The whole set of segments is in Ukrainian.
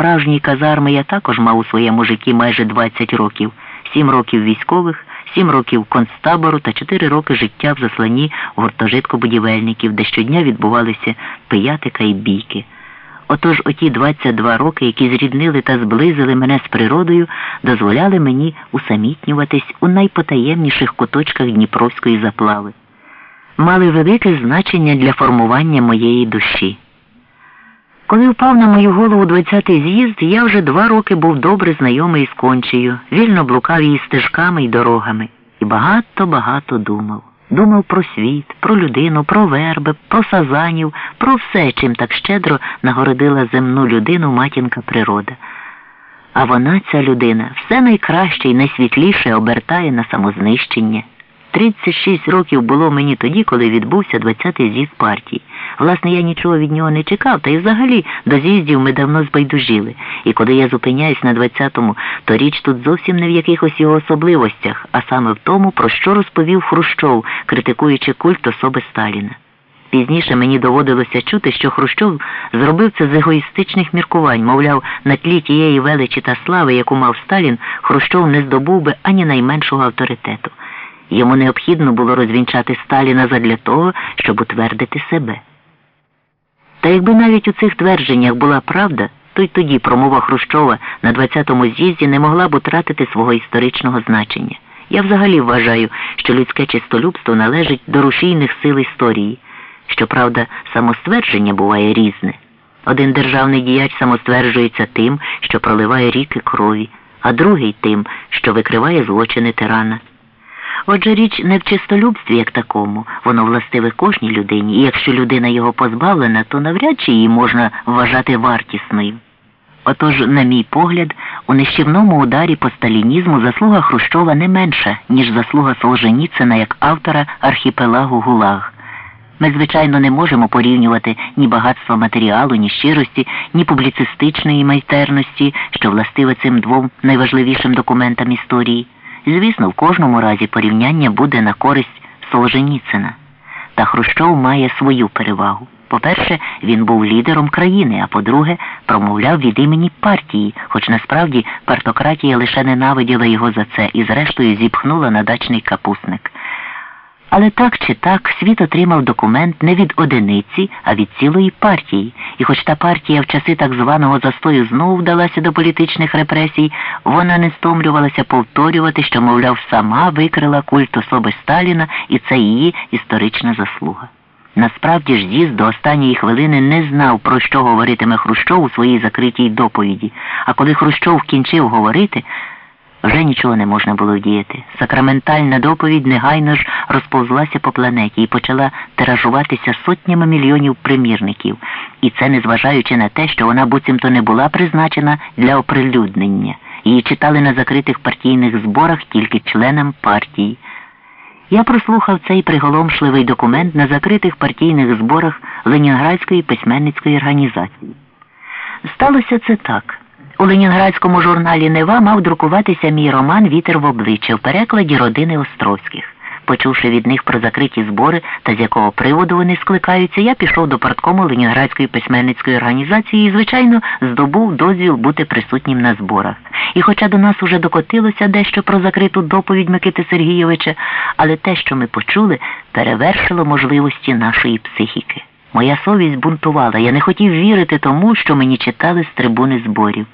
справжньої казарми я також мав у своєму житті майже 20 років, 7 років військових, 7 років концтабору та 4 роки життя в засланні гуртожитку будівельників, де щодня відбувалися пиятика і бійки. Отож оті 22 роки, які зріднили та зблизили мене з природою, дозволяли мені усамітнюватись у найпотаємніших куточках Дніпровської заплави, мали велике значення для формування моєї душі. Коли впав на мою голову 20-й з'їзд, я вже два роки був добре знайомий з кончею, вільно блукав її стежками й дорогами і багато-багато думав. Думав про світ, про людину, про верби, про сазанів, про все, чим так щедро нагородила земну людину матінка природа. А вона, ця людина, все найкраще і найсвітліше обертає на самознищення. 36 років було мені тоді, коли відбувся 20-й з'їзд партії. Власне, я нічого від нього не чекав, та й взагалі до з'їздів ми давно збайдужили. І коли я зупиняюсь на 20-му, то річ тут зовсім не в якихось його особливостях, а саме в тому, про що розповів Хрущов, критикуючи культ особи Сталіна. Пізніше мені доводилося чути, що Хрущов зробив це з егоїстичних міркувань, мовляв, на тлі тієї величі та слави, яку мав Сталін, Хрущов не здобув би ані найменшого авторитету. Йому необхідно було розвінчати Сталіна задля того, щоб утвердити себе. Та якби навіть у цих твердженнях була правда, то й тоді промова Хрущова на 20-му з'їзді не могла б утратити свого історичного значення. Я взагалі вважаю, що людське чистолюбство належить до рушійних сил історії. Щоправда, самоствердження буває різне. Один державний діяч самостверджується тим, що проливає ріки крові, а другий тим, що викриває злочини тирана. Отже, річ не в чистолюбстві як такому, воно властиве кожній людині, і якщо людина його позбавлена, то навряд чи її можна вважати вартісною. Отож, на мій погляд, у нищівному ударі по сталінізму заслуга Хрущова не менша, ніж заслуга Солженіцина як автора архіпелагу Гулаг. Ми, звичайно, не можемо порівнювати ні багатства матеріалу, ні щирості, ні публіцистичної майстерності, що властиве цим двом найважливішим документам історії. Звісно, в кожному разі порівняння буде на користь Солженіцина. Та Хрущов має свою перевагу. По-перше, він був лідером країни, а по-друге, промовляв від імені партії, хоч насправді партократія лише ненавиділа його за це і зрештою зіпхнула на дачний капусник. Але так чи так світ отримав документ не від одиниці, а від цілої партії. І хоч та партія в часи так званого застою знову вдалася до політичних репресій, вона не стомлювалася повторювати, що, мовляв, сама викрила культ особи Сталіна, і це її історична заслуга. Насправді ж з'їзд до останньої хвилини не знав, про що говоритиме Хрущов у своїй закритій доповіді. А коли Хрущов кінчив говорити, вже нічого не можна було діяти. Сакраментальна доповідь негайно ж розповзлася по планеті і почала тиражуватися сотнями мільйонів примірників, і це незважаючи на те, що вона буцімто не була призначена для оприлюднення. Її читали на закритих партійних зборах тільки членам партії. Я прослухав цей приголомшливий документ на закритих партійних зборах Ленінградської письменницької організації. Сталося це так. У ленінградському журналі Нева мав друкуватися мій роман Вітер в обличчя в перекладі родини Островських. Почувши від них про закриті збори та з якого приводу вони скликаються, я пішов до парткому Ленінградської письменницької організації і, звичайно, здобув дозвіл бути присутнім на зборах. І хоча до нас уже докотилося дещо про закриту доповідь Микити Сергійовича, але те, що ми почули, перевершило можливості нашої психіки. Моя совість бунтувала, я не хотів вірити тому, що мені читали з трибуни зборів.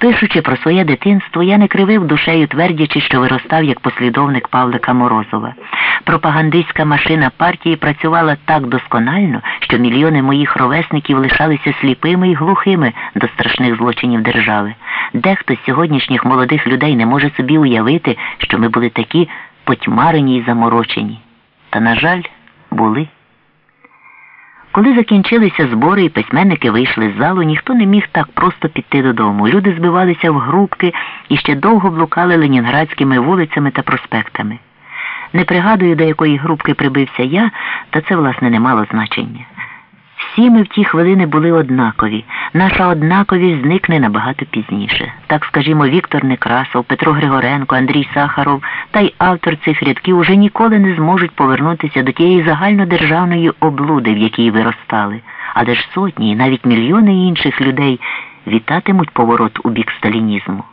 Пишучи про своє дитинство, я не кривив душею, твердячи, що виростав як послідовник Павлика Морозова. Пропагандистська машина партії працювала так досконально, що мільйони моїх ровесників лишалися сліпими і глухими до страшних злочинів держави. Дехто з сьогоднішніх молодих людей не може собі уявити, що ми були такі потьмарені і заморочені. Та, на жаль, були. Коли закінчилися збори і письменники вийшли з залу, ніхто не міг так просто піти додому. Люди збивалися в групки і ще довго блукали ленінградськими вулицями та проспектами. Не пригадую, до якої групки прибився я, та це, власне, не мало значення. Всі ми в ті хвилини були однакові. Наша однаковість зникне набагато пізніше. Так, скажімо, Віктор Некрасов, Петро Григоренко, Андрій Сахаров та й автор цих рядків уже ніколи не зможуть повернутися до тієї загальнодержавної облуди, в якій виростали. Але ж сотні і навіть мільйони інших людей вітатимуть поворот у бік сталінізму.